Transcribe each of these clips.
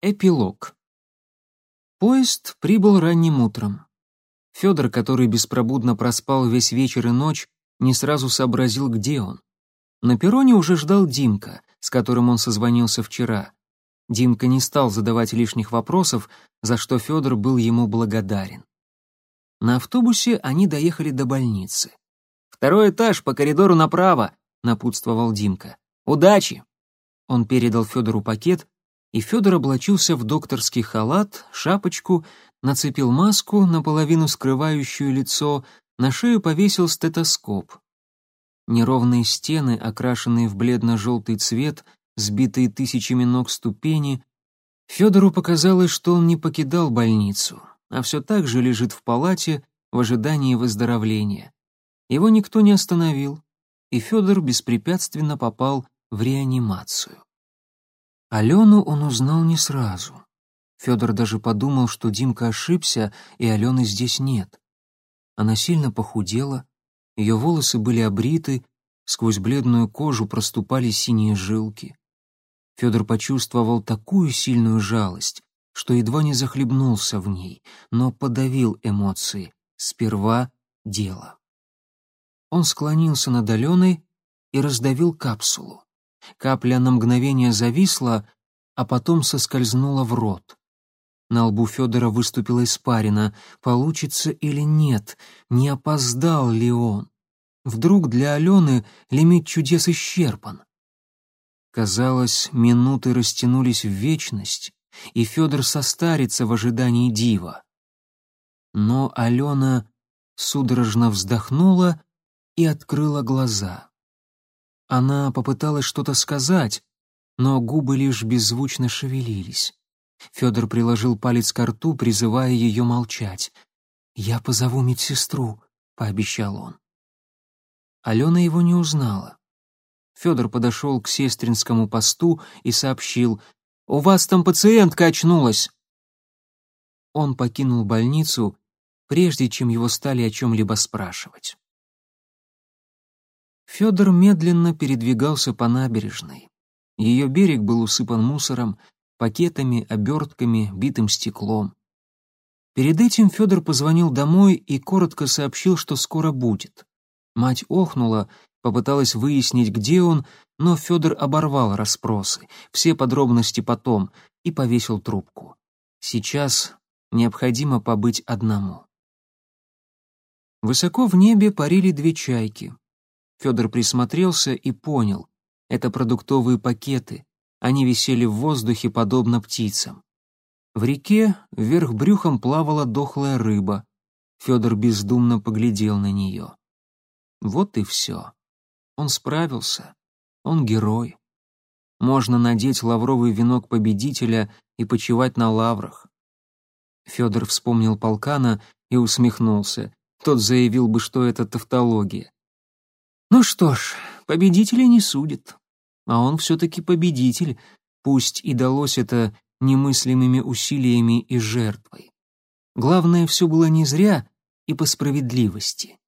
Эпилог. Поезд прибыл ранним утром. Федор, который беспробудно проспал весь вечер и ночь, не сразу сообразил, где он. На перроне уже ждал Димка, с которым он созвонился вчера. Димка не стал задавать лишних вопросов, за что Федор был ему благодарен. На автобусе они доехали до больницы. «Второй этаж, по коридору направо», — напутствовал Димка. «Удачи!» Он передал Федору пакет, и Федор облачился в докторский халат, шапочку, нацепил маску, наполовину скрывающую лицо, на шею повесил стетоскоп. Неровные стены, окрашенные в бледно-желтый цвет, сбитые тысячами ног ступени. Федору показалось, что он не покидал больницу, а все так же лежит в палате в ожидании выздоровления. Его никто не остановил, и Федор беспрепятственно попал в реанимацию. Алену он узнал не сразу. Федор даже подумал, что Димка ошибся, и Алены здесь нет. Она сильно похудела, ее волосы были обриты, сквозь бледную кожу проступали синие жилки. Федор почувствовал такую сильную жалость, что едва не захлебнулся в ней, но подавил эмоции. Сперва дело. Он склонился над Аленой и раздавил капсулу. Капля на мгновение зависла, а потом соскользнула в рот. На лбу Федора выступила испарина. Получится или нет? Не опоздал ли он? Вдруг для Алены лимит чудес исчерпан? Казалось, минуты растянулись в вечность, и Федор состарится в ожидании дива. Но Алена судорожно вздохнула и открыла глаза. Она попыталась что-то сказать, но губы лишь беззвучно шевелились. Федор приложил палец к рту, призывая ее молчать. «Я позову медсестру», — пообещал он. Алена его не узнала. Федор подошел к сестринскому посту и сообщил, «У вас там пациентка очнулась». Он покинул больницу, прежде чем его стали о чем-либо спрашивать. Федор медленно передвигался по набережной. Ее берег был усыпан мусором, пакетами, обертками, битым стеклом. Перед этим Федор позвонил домой и коротко сообщил, что скоро будет. Мать охнула, попыталась выяснить, где он, но Федор оборвал расспросы, все подробности потом, и повесил трубку. Сейчас необходимо побыть одному. Высоко в небе парили две чайки. Федор присмотрелся и понял. Это продуктовые пакеты. Они висели в воздухе, подобно птицам. В реке вверх брюхом плавала дохлая рыба. Федор бездумно поглядел на нее. Вот и все. Он справился. Он герой. Можно надеть лавровый венок победителя и почивать на лаврах. Федор вспомнил полкана и усмехнулся. Тот заявил бы, что это тавтология. Ну что ж, победителей не судят. А он все-таки победитель, пусть и далось это немыслимыми усилиями и жертвой. Главное, все было не зря и по справедливости.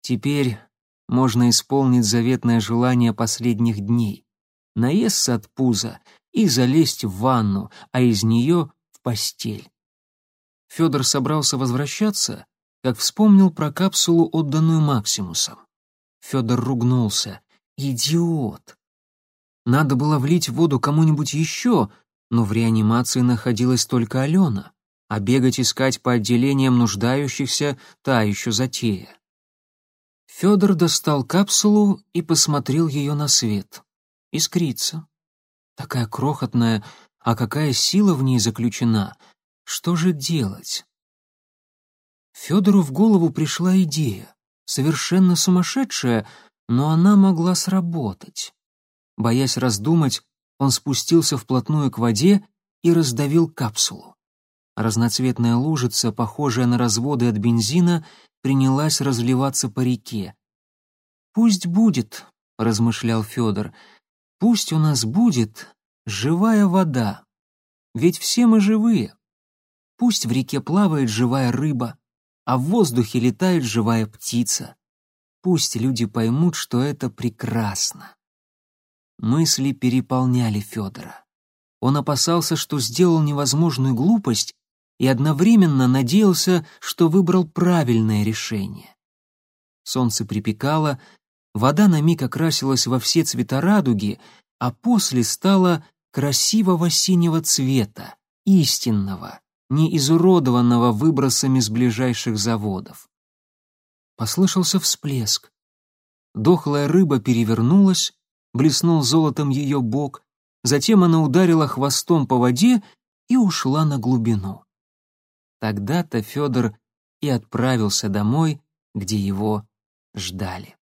Теперь можно исполнить заветное желание последних дней. Наесться от пуза и залезть в ванну, а из нее в постель. Федор собрался возвращаться, как вспомнил про капсулу, отданную Максимусом. Федор ругнулся. «Идиот!» Надо было влить в воду кому-нибудь еще, но в реанимации находилась только Алена, а бегать искать по отделениям нуждающихся — та еще затея. Федор достал капсулу и посмотрел ее на свет. Искрится. Такая крохотная, а какая сила в ней заключена. Что же делать? Федору в голову пришла идея совершенно сумасшедшая, но она могла сработать. Боясь раздумать, он спустился вплотную к воде и раздавил капсулу. Разноцветная лужица, похожая на разводы от бензина, принялась разливаться по реке. «Пусть будет», — размышлял Федор, — «пусть у нас будет живая вода. Ведь все мы живые. Пусть в реке плавает живая рыба, а в воздухе летает живая птица. Пусть люди поймут, что это прекрасно. Мысли переполняли Федора. Он опасался, что сделал невозможную глупость и одновременно надеялся, что выбрал правильное решение. Солнце припекало, вода на миг окрасилась во все цвета радуги, а после стала красивого синего цвета, истинного, не изуродованного выбросами с ближайших заводов. Послышался всплеск. Дохлая рыба перевернулась, блеснул золотом ее бок, затем она ударила хвостом по воде и ушла на глубину. Тогда-то Федор и отправился домой, где его ждали.